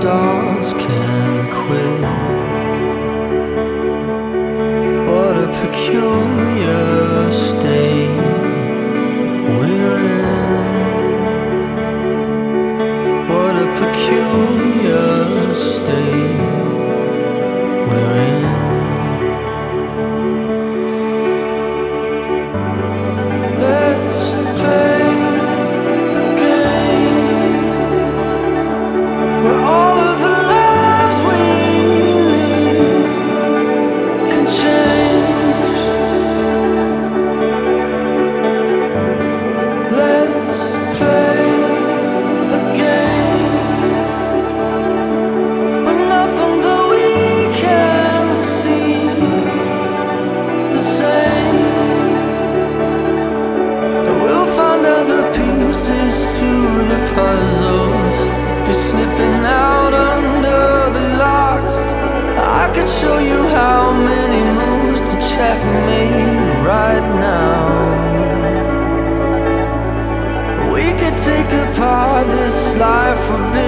stars can quit. What a peculiar We could